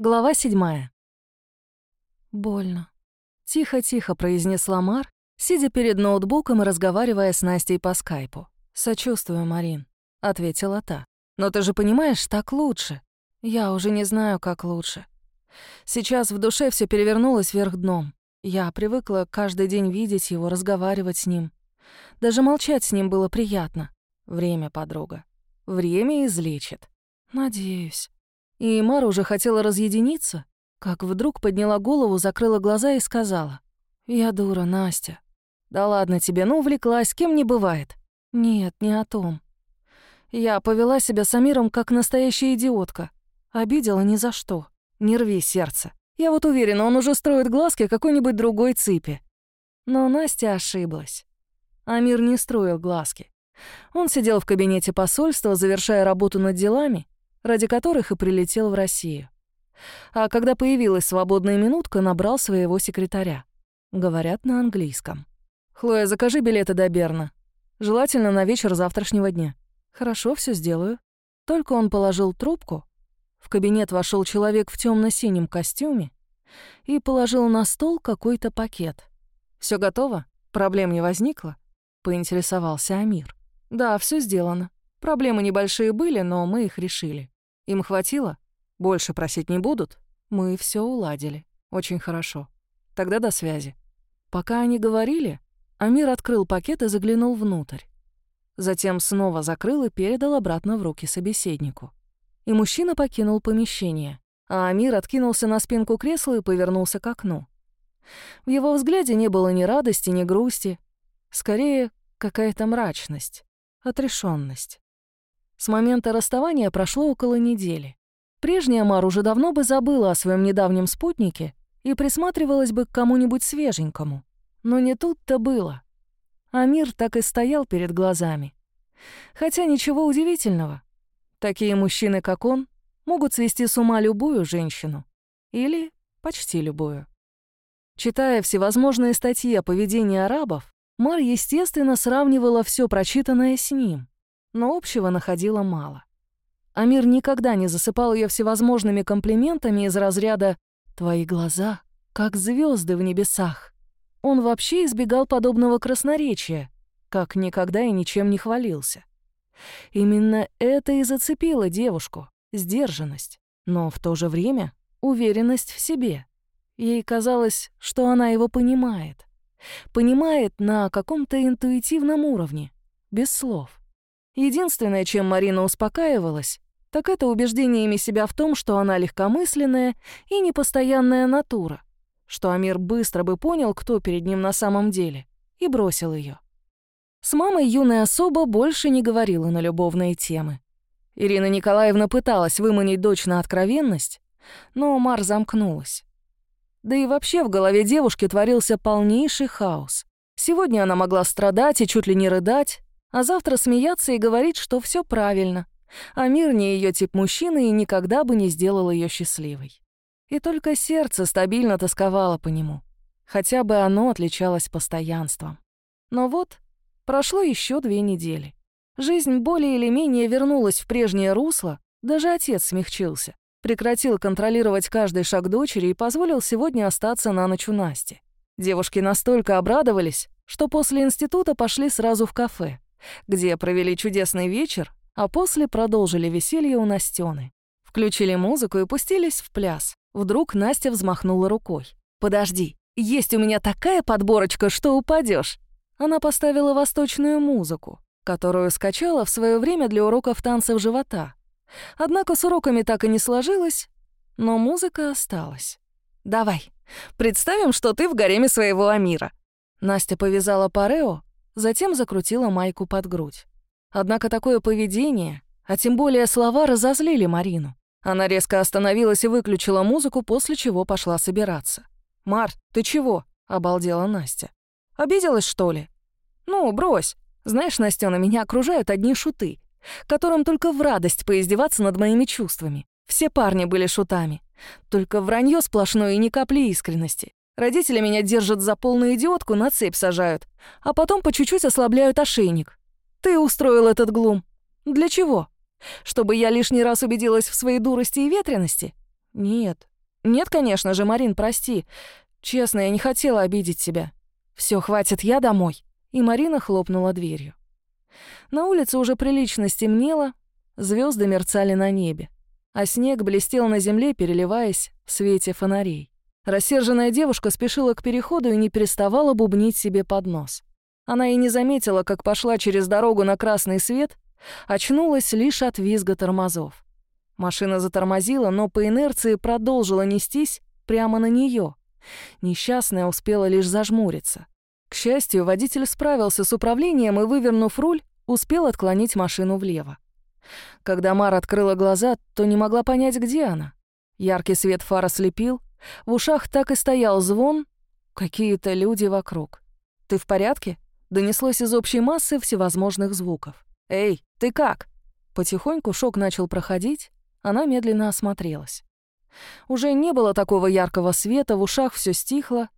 Глава седьмая. «Больно», — тихо-тихо произнесла Мар, сидя перед ноутбуком и разговаривая с Настей по скайпу. «Сочувствую, Марин», — ответила та. «Но ты же понимаешь, так лучше. Я уже не знаю, как лучше. Сейчас в душе все перевернулось вверх дном. Я привыкла каждый день видеть его, разговаривать с ним. Даже молчать с ним было приятно. Время, подруга. Время излечит. Надеюсь. И Мара уже хотела разъединиться, как вдруг подняла голову, закрыла глаза и сказала. «Я дура, Настя». «Да ладно тебе, ну увлеклась, кем не бывает». «Нет, не о том. Я повела себя с Амиром как настоящая идиотка. Обидела ни за что. Не рви сердце. Я вот уверена, он уже строит глазки какой-нибудь другой цыпи». Но Настя ошиблась. Амир не строил глазки. Он сидел в кабинете посольства, завершая работу над делами, ради которых и прилетел в Россию. А когда появилась свободная минутка, набрал своего секретаря. Говорят на английском. «Хлоя, закажи билеты до Берна. Желательно на вечер завтрашнего дня». «Хорошо, все сделаю». Только он положил трубку. В кабинет вошел человек в темно синем костюме и положил на стол какой-то пакет. Все готово? Проблем не возникло?» — поинтересовался Амир. «Да, все сделано. Проблемы небольшие были, но мы их решили. Им хватило? Больше просить не будут? Мы все уладили. Очень хорошо. Тогда до связи. Пока они говорили, Амир открыл пакет и заглянул внутрь. Затем снова закрыл и передал обратно в руки собеседнику. И мужчина покинул помещение, а Амир откинулся на спинку кресла и повернулся к окну. В его взгляде не было ни радости, ни грусти, скорее какая-то мрачность, отрешенность. С момента расставания прошло около недели. Прежняя Мар уже давно бы забыла о своем недавнем спутнике и присматривалась бы к кому-нибудь свеженькому. Но не тут-то было. А мир так и стоял перед глазами. Хотя ничего удивительного. Такие мужчины, как он, могут свести с ума любую женщину. Или почти любую. Читая всевозможные статьи о поведении арабов, Мар, естественно, сравнивала все прочитанное с ним но общего находила мало. Амир никогда не засыпал ее всевозможными комплиментами из разряда «Твои глаза, как звезды в небесах». Он вообще избегал подобного красноречия, как никогда и ничем не хвалился. Именно это и зацепило девушку — сдержанность, но в то же время уверенность в себе. Ей казалось, что она его понимает. Понимает на каком-то интуитивном уровне, без слов. Единственное, чем Марина успокаивалась, так это убеждениями себя в том, что она легкомысленная и непостоянная натура, что Амир быстро бы понял, кто перед ним на самом деле, и бросил ее. С мамой юная особа больше не говорила на любовные темы. Ирина Николаевна пыталась выманить дочь на откровенность, но Мар замкнулась. Да и вообще в голове девушки творился полнейший хаос. Сегодня она могла страдать и чуть ли не рыдать, а завтра смеяться и говорить, что все правильно, а мир не ее тип мужчины и никогда бы не сделал ее счастливой. И только сердце стабильно тосковало по нему, хотя бы оно отличалось постоянством. Но вот прошло еще две недели. Жизнь более или менее вернулась в прежнее русло, даже отец смягчился, прекратил контролировать каждый шаг дочери и позволил сегодня остаться на ночь у Насти. Девушки настолько обрадовались, что после института пошли сразу в кафе где провели чудесный вечер, а после продолжили веселье у Настёны. Включили музыку и пустились в пляс. Вдруг Настя взмахнула рукой. «Подожди, есть у меня такая подборочка, что упадешь. Она поставила восточную музыку, которую скачала в свое время для уроков танцев живота. Однако с уроками так и не сложилось, но музыка осталась. «Давай, представим, что ты в гареме своего Амира». Настя повязала парео, затем закрутила майку под грудь. Однако такое поведение, а тем более слова, разозлили Марину. Она резко остановилась и выключила музыку, после чего пошла собираться. «Мар, ты чего?» — обалдела Настя. «Обиделась, что ли?» «Ну, брось. Знаешь, Настя, на меня окружают одни шуты, которым только в радость поиздеваться над моими чувствами. Все парни были шутами. Только вранье сплошное и ни капли искренности. Родители меня держат за полную идиотку, на цепь сажают, а потом по чуть-чуть ослабляют ошейник. Ты устроил этот глум. Для чего? Чтобы я лишний раз убедилась в своей дурости и ветренности? «Нет. Нет, конечно же, Марин, прости. Честно, я не хотела обидеть тебя. Все, хватит, я домой». И Марина хлопнула дверью. На улице уже прилично стемнело, звезды мерцали на небе, а снег блестел на земле, переливаясь в свете фонарей. Рассерженная девушка спешила к переходу и не переставала бубнить себе под нос. Она и не заметила, как пошла через дорогу на красный свет, очнулась лишь от визга тормозов. Машина затормозила, но по инерции продолжила нестись прямо на нее. Несчастная успела лишь зажмуриться. К счастью, водитель справился с управлением и, вывернув руль, успел отклонить машину влево. Когда Мар открыла глаза, то не могла понять, где она. Яркий свет фара слепил, в ушах так и стоял звон, какие-то люди вокруг. «Ты в порядке?» — донеслось из общей массы всевозможных звуков. «Эй, ты как?» Потихоньку шок начал проходить, она медленно осмотрелась. Уже не было такого яркого света, в ушах все стихло,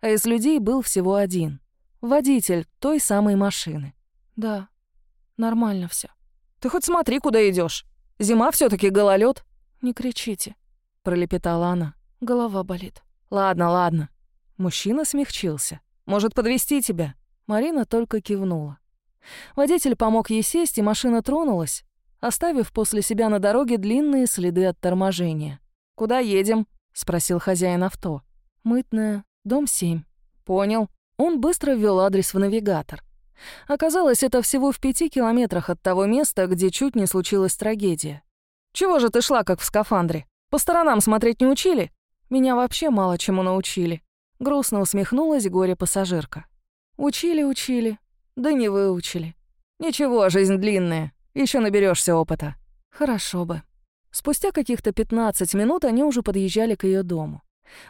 а из людей был всего один — водитель той самой машины. Да, нормально все. Ты хоть смотри, куда идешь. Зима все таки гололед. Не кричите, пролепетала она. Голова болит. Ладно, ладно. Мужчина смягчился. Может, подвести тебя? Марина только кивнула. Водитель помог ей сесть, и машина тронулась, оставив после себя на дороге длинные следы от торможения. «Куда едем?» — спросил хозяин авто. «Мытная, Дом 7. Понял. Он быстро ввел адрес в навигатор. Оказалось, это всего в пяти километрах от того места, где чуть не случилась трагедия. «Чего же ты шла, как в скафандре? По сторонам смотреть не учили?» «Меня вообще мало чему научили». Грустно усмехнулась горе-пассажирка. «Учили, учили. Да не выучили. Ничего, жизнь длинная. Еще наберешься опыта». «Хорошо бы». Спустя каких-то 15 минут они уже подъезжали к ее дому.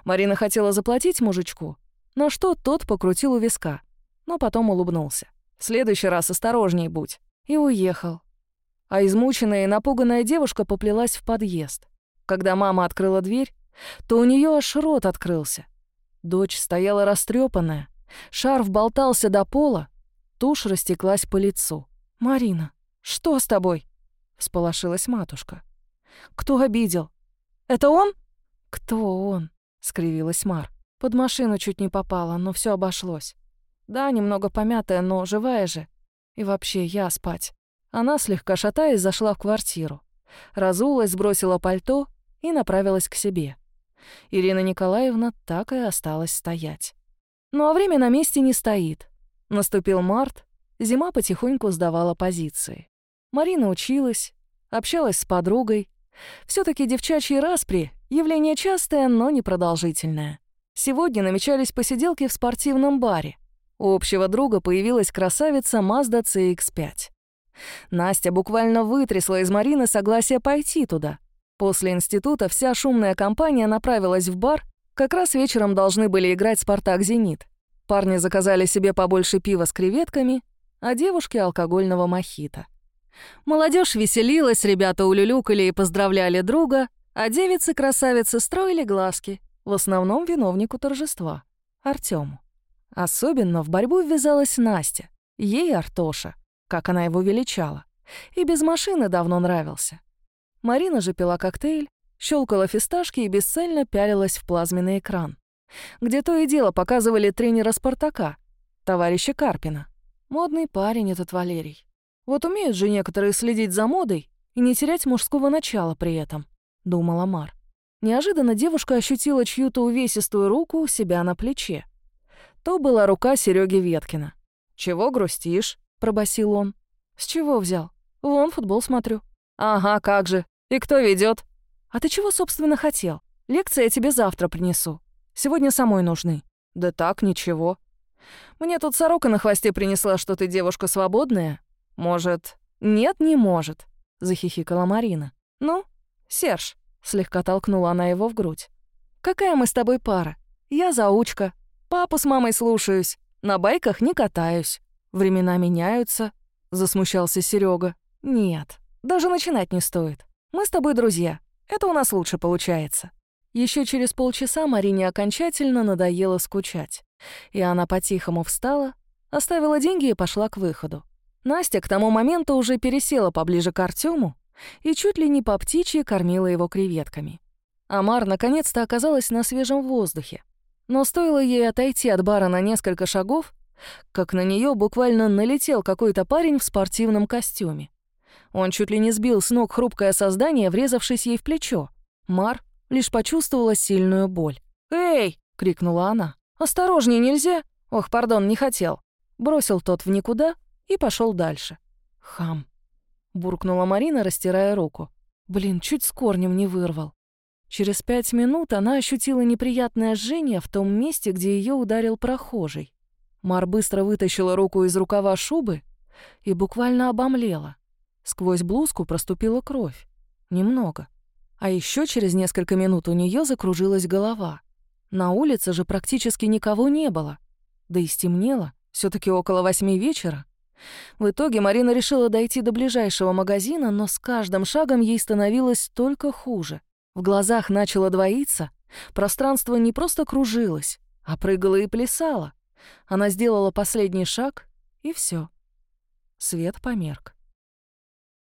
Марина хотела заплатить мужичку, на что тот покрутил у виска, но потом улыбнулся. «В следующий раз осторожней будь». И уехал. А измученная и напуганная девушка поплелась в подъезд. Когда мама открыла дверь, то у нее аж рот открылся. Дочь стояла растрепанная, шарф болтался до пола, тушь растеклась по лицу. «Марина, что с тобой?» — всполошилась матушка. «Кто обидел? Это он?» «Кто он?» — скривилась Мар. «Под машину чуть не попала, но все обошлось. Да, немного помятая, но живая же. И вообще, я спать». Она, слегка шатаясь, зашла в квартиру. Разулась, сбросила пальто и направилась к себе. Ирина Николаевна так и осталась стоять. Ну а время на месте не стоит. Наступил март, зима потихоньку сдавала позиции. Марина училась, общалась с подругой. все таки девчачьи распри Явление частое, но непродолжительное. Сегодня намечались посиделки в спортивном баре. У общего друга появилась красавица Mazda CX-5. Настя буквально вытрясла из Марины согласие пойти туда. После института вся шумная компания направилась в бар, как раз вечером должны были играть «Спартак-Зенит». Парни заказали себе побольше пива с креветками, а девушки — алкогольного мохито. Молодежь веселилась, ребята улюлюкали и поздравляли друга — а девицы-красавицы строили глазки, в основном виновнику торжества — Артему. Особенно в борьбу ввязалась Настя, ей Артоша, как она его величала, и без машины давно нравился. Марина же пила коктейль, щелкала фисташки и бесцельно пялилась в плазменный экран, где то и дело показывали тренера «Спартака», товарища Карпина. Модный парень этот Валерий. Вот умеют же некоторые следить за модой и не терять мужского начала при этом. — думала Мар. Неожиданно девушка ощутила чью-то увесистую руку у себя на плече. То была рука Сереги Веткина. «Чего грустишь?» — пробасил он. «С чего взял? Вон футбол смотрю». «Ага, как же. И кто ведет? «А ты чего, собственно, хотел? Лекции я тебе завтра принесу. Сегодня самой нужны». «Да так, ничего. Мне тут сорока на хвосте принесла, что ты девушка свободная. Может...» «Нет, не может», — захихикала Марина. «Ну, «Серж», — слегка толкнула она его в грудь. «Какая мы с тобой пара? Я заучка. Папу с мамой слушаюсь. На байках не катаюсь. Времена меняются», — засмущался Серега. «Нет, даже начинать не стоит. Мы с тобой друзья. Это у нас лучше получается». Еще через полчаса Марине окончательно надоело скучать. И она по-тихому встала, оставила деньги и пошла к выходу. Настя к тому моменту уже пересела поближе к Артему и чуть ли не по птичьи кормила его креветками. Амар наконец-то оказалась на свежем воздухе. Но стоило ей отойти от бара на несколько шагов, как на нее буквально налетел какой-то парень в спортивном костюме. Он чуть ли не сбил с ног хрупкое создание, врезавшись ей в плечо. Мар лишь почувствовала сильную боль. «Эй!» — крикнула она. «Осторожней нельзя!» «Ох, пардон, не хотел». Бросил тот в никуда и пошел дальше. «Хам!» — буркнула Марина, растирая руку. «Блин, чуть с корнем не вырвал». Через пять минут она ощутила неприятное жжение в том месте, где ее ударил прохожий. Мар быстро вытащила руку из рукава шубы и буквально обомлела. Сквозь блузку проступила кровь. Немного. А еще через несколько минут у нее закружилась голова. На улице же практически никого не было. Да и стемнело, все таки около восьми вечера. В итоге Марина решила дойти до ближайшего магазина, но с каждым шагом ей становилось только хуже. В глазах начало двоиться, пространство не просто кружилось, а прыгало и плясало. Она сделала последний шаг, и все. Свет померк.